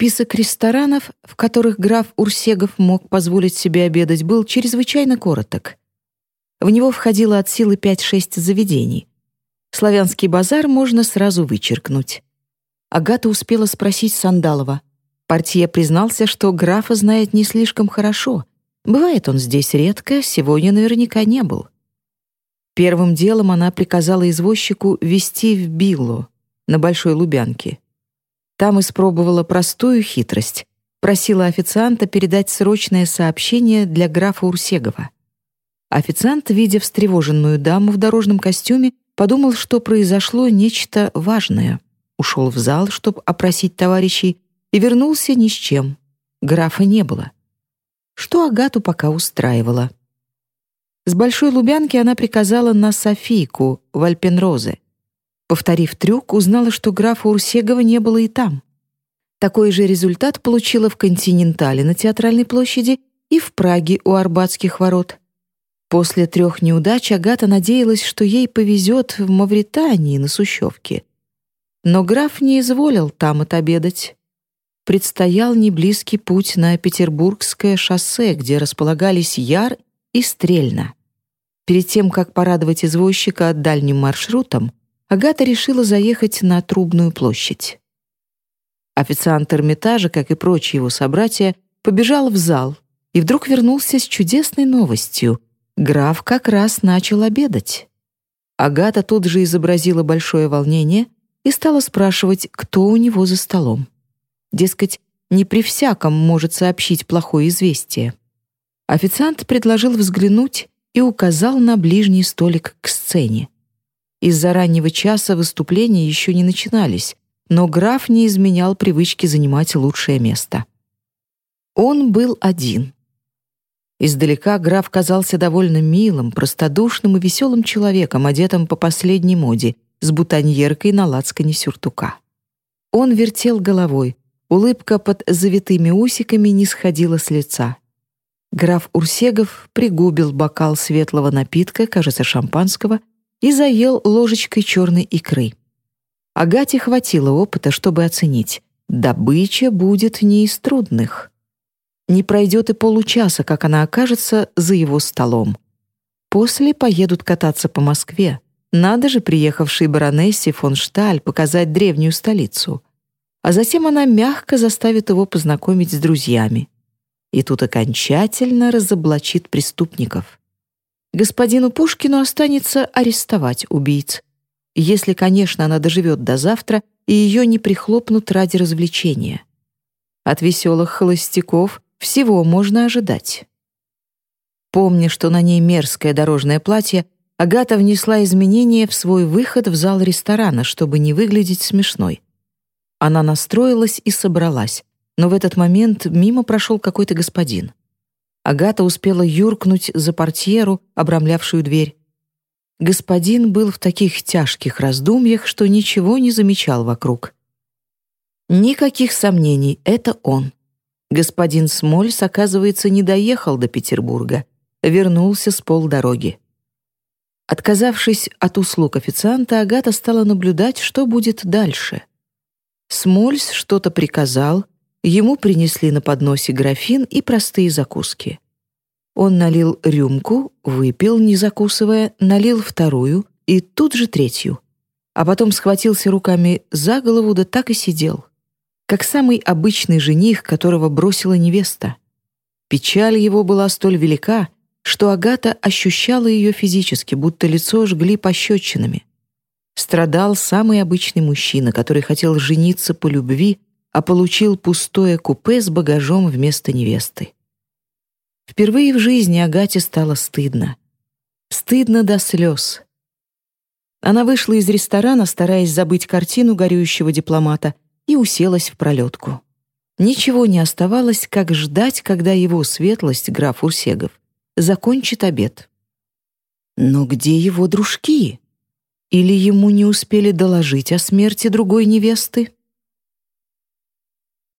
Список ресторанов, в которых граф Урсегов мог позволить себе обедать, был чрезвычайно короток. В него входило от силы 5-6 заведений. Славянский базар можно сразу вычеркнуть. Агата успела спросить Сандалова. Портье признался, что графа знает не слишком хорошо. Бывает он здесь редко, сегодня наверняка не был. Первым делом она приказала извозчику везти в Биллу, на Большой Лубянке. Там испробовала простую хитрость. Просила официанта передать срочное сообщение для графа Урсегова. Официант, видя встревоженную даму в дорожном костюме, подумал, что произошло нечто важное — ушел в зал, чтобы опросить товарищей, и вернулся ни с чем. Графа не было. Что Агату пока устраивало. С Большой Лубянки она приказала на Софийку в Альпенрозе. Повторив трюк, узнала, что графа Урсегова не было и там. Такой же результат получила в «Континентале» на Театральной площади и в Праге у Арбатских ворот. После трех неудач Агата надеялась, что ей повезет в Мавритании на Сущевке. Но граф не изволил там отобедать. Предстоял неблизкий путь на Петербургское шоссе, где располагались Яр и Стрельна. Перед тем, как порадовать извозчика дальним маршрутом, Агата решила заехать на Трубную площадь. Официант Эрмитажа, как и прочие его собратья, побежал в зал и вдруг вернулся с чудесной новостью. Граф как раз начал обедать. Агата тут же изобразила большое волнение — и стала спрашивать, кто у него за столом. Дескать, не при всяком может сообщить плохое известие. Официант предложил взглянуть и указал на ближний столик к сцене. Из-за раннего часа выступления еще не начинались, но граф не изменял привычки занимать лучшее место. Он был один. Издалека граф казался довольно милым, простодушным и веселым человеком, одетым по последней моде — с бутоньеркой на лацкане сюртука. Он вертел головой, улыбка под завитыми усиками не сходила с лица. Граф Урсегов пригубил бокал светлого напитка, кажется, шампанского, и заел ложечкой черной икры. Агате хватило опыта, чтобы оценить. Добыча будет не из трудных. Не пройдет и получаса, как она окажется за его столом. После поедут кататься по Москве. Надо же приехавшей баронессе фон Шталь показать древнюю столицу. А затем она мягко заставит его познакомить с друзьями. И тут окончательно разоблачит преступников. Господину Пушкину останется арестовать убийц. Если, конечно, она доживет до завтра, и ее не прихлопнут ради развлечения. От веселых холостяков всего можно ожидать. Помня, что на ней мерзкое дорожное платье, Агата внесла изменения в свой выход в зал ресторана, чтобы не выглядеть смешной. Она настроилась и собралась, но в этот момент мимо прошел какой-то господин. Агата успела юркнуть за портьеру, обрамлявшую дверь. Господин был в таких тяжких раздумьях, что ничего не замечал вокруг. Никаких сомнений, это он. Господин Смольс, оказывается, не доехал до Петербурга, вернулся с полдороги. Отказавшись от услуг официанта, Агата стала наблюдать, что будет дальше. Смольс что-то приказал, ему принесли на подносе графин и простые закуски. Он налил рюмку, выпил, не закусывая, налил вторую и тут же третью. А потом схватился руками за голову, да так и сидел. Как самый обычный жених, которого бросила невеста. Печаль его была столь велика, что Агата ощущала ее физически, будто лицо жгли пощечинами. Страдал самый обычный мужчина, который хотел жениться по любви, а получил пустое купе с багажом вместо невесты. Впервые в жизни Агате стало стыдно. Стыдно до слез. Она вышла из ресторана, стараясь забыть картину горюющего дипломата, и уселась в пролетку. Ничего не оставалось, как ждать, когда его светлость, граф Урсегов, закончит обед. Но где его дружки? Или ему не успели доложить о смерти другой невесты?